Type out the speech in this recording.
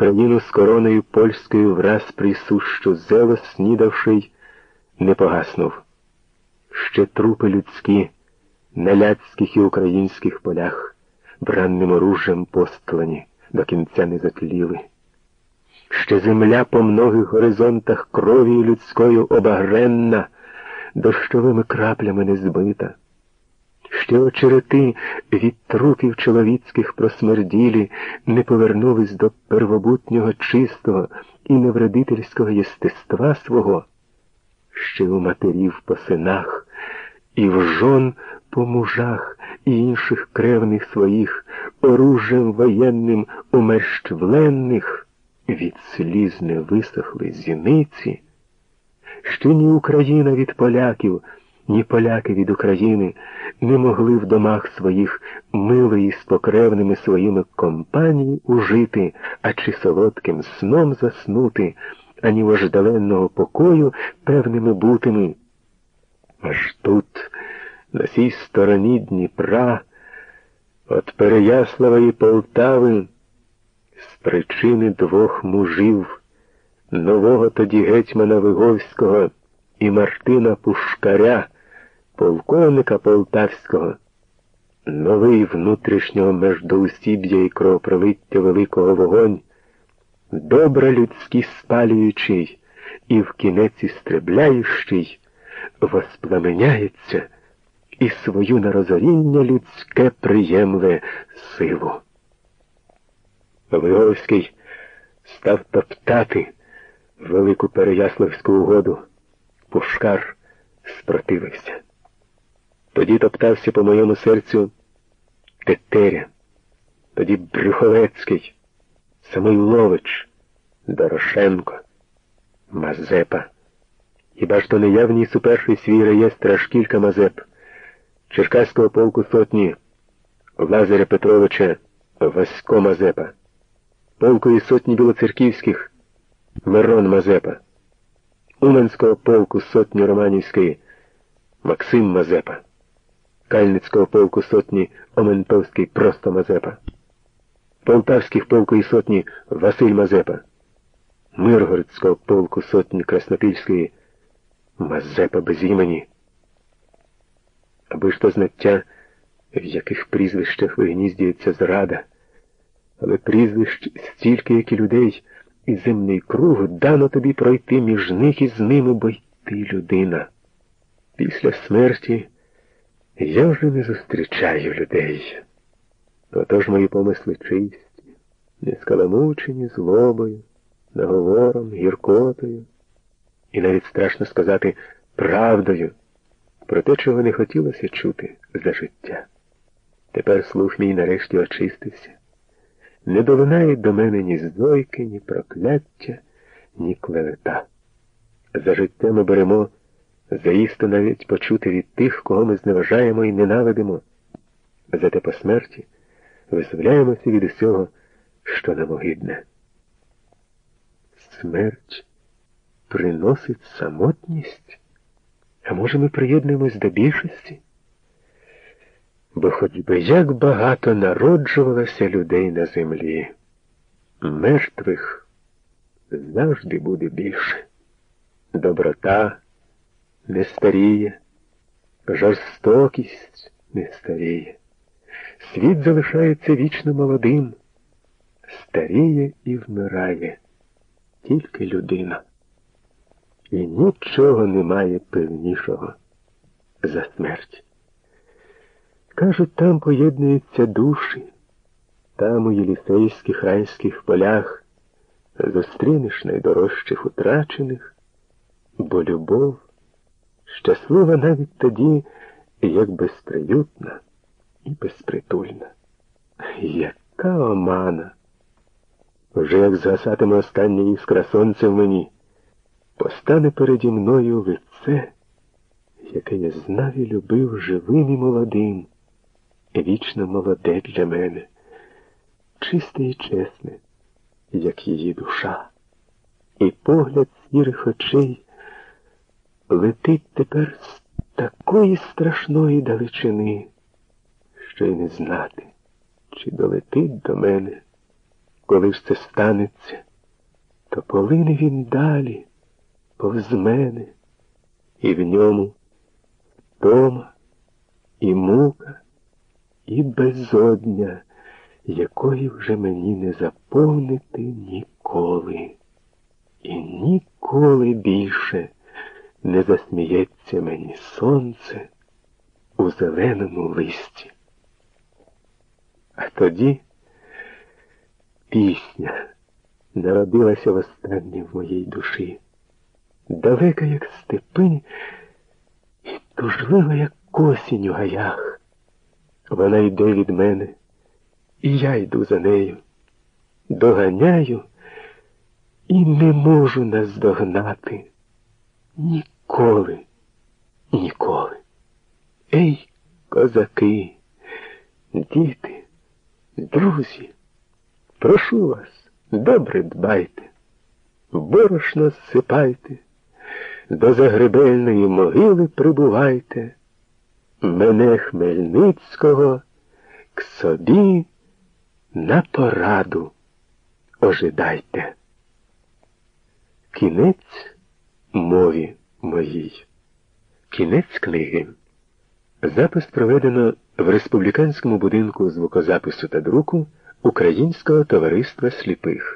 Україну з короною польською враз присущу зело снідавший, не погаснув. Ще трупи людські на ляцьких і українських полях бранним оружжям постлані до кінця не затліли. Ще земля по многих горизонтах крові людською обагренна, дощовими краплями не збита. Ще очерети від трупів чоловіцьких просмерділі не повернулись до первобутнього чистого і невредительського єстества свого, ще у матерів по синах і в жон по мужах і інших кревних своїх, оружжям воєнним умерщвленних, від сліз не висохли зіниці, ще ні Україна від поляків, ні поляки від України не могли в домах своїх милої з покревними своїми компанії ужити, а чи солодким сном заснути, ані вождаленного покою певними бутими. Аж тут, на цій стороні Дніпра, от Переяславої Полтави, з причини двох мужів, нового тоді гетьмана Виговського і Мартина Пушкаря, полковника Полтавського, новий внутрішнього междоусіб'я і кровопролиття великого вогонь, добра людські спалюючий і в кінець істребляючий, воспламеняється і свою на розоріння людське приємле силу. Виговський став топтати велику Переяславську угоду. Пушкар спротивився. Тоді топтався по моєму серцю Тетеря, тоді Брюховецький, Самойлович, Дорошенко, Мазепа. Хіба ж то не я вніс у перший свій реєстр аж кілька Мазеп, Черкаського полку сотні, Лазаря Петровича, Васько Мазепа, полкові сотні білоцерківських, Мирон Мазепа, Уманського полку сотні Романівської, Максим Мазепа, Кальницького полку сотні Оментовський просто Мазепа, Полтавських полку і сотні Василь Мазепа, Миргородського полку сотні Краснопільської Мазепа без імені. Аби ж то знаття, в яких прізвищах вигніздюється зрада, але прізвищ стільки, як і людей, і земний круг дано тобі пройти між них і з ними, бо й ти людина. Після смерті я вже не зустрічаю людей. Отож мої помисли чисті, не скаламучені злобою, наговором, гіркотою, і навіть страшно сказати правдою про те, чого не хотілося чути за життя. Тепер слух мій нарешті очистився. Не долунають до мене ні здойки, ні прокляття, ні клевета. За життя ми беремо заїсти навіть почути від тих, кого ми зневажаємо і ненавидимо. Зате по смерті визволяємося від усього, що нам огидне. Смерть приносить самотність, а може ми приєднуємось до більшості? Бо хоч би як багато народжувалося людей на землі, мертвих завжди буде більше. Доброта не старіє, жорстокість не старіє. Світ залишається вічно молодим, старіє і вмирає тільки людина. І нічого немає певнішого за смерть. Кажуть, там поєднуються душі, там у єлісейських райських полях зустрінеш найдорожчих утрачених, бо любов щаслива навіть тоді, як безприютна і безпритульна. Яка омана! Вже як згасатиме остання іскра сонця в мені, постане переді мною лице, яке я знав і любив живим і молодим вічно молоде для мене, чисте і чесне, як її душа, і погляд сірих очей летить тепер з такої страшної далечини, що й не знати, чи долетить до мене коли ж це станеться, то полине він далі, повз мене, і в ньому втома, і мука, і безодня, якої вже мені не заповнити ніколи. І ніколи більше не засміється мені сонце у зеленому листі. А тоді пісня народилася востаннє в моїй душі, далека, як степи, і тужлива, як осінь у гаях. Вона йде від мене, і я йду за нею, доганяю і не можу наздогнати ніколи, ніколи. Ей, козаки, діти, друзі, прошу вас, добре дбайте, борошно зсипайте, до загребельної могили прибувайте, мене Хмельницького к собі на пораду ожидайте. Кінець мові моїй. Кінець книги. Запис проведено в республіканському будинку звукозапису та друку Українського товариства сліпих.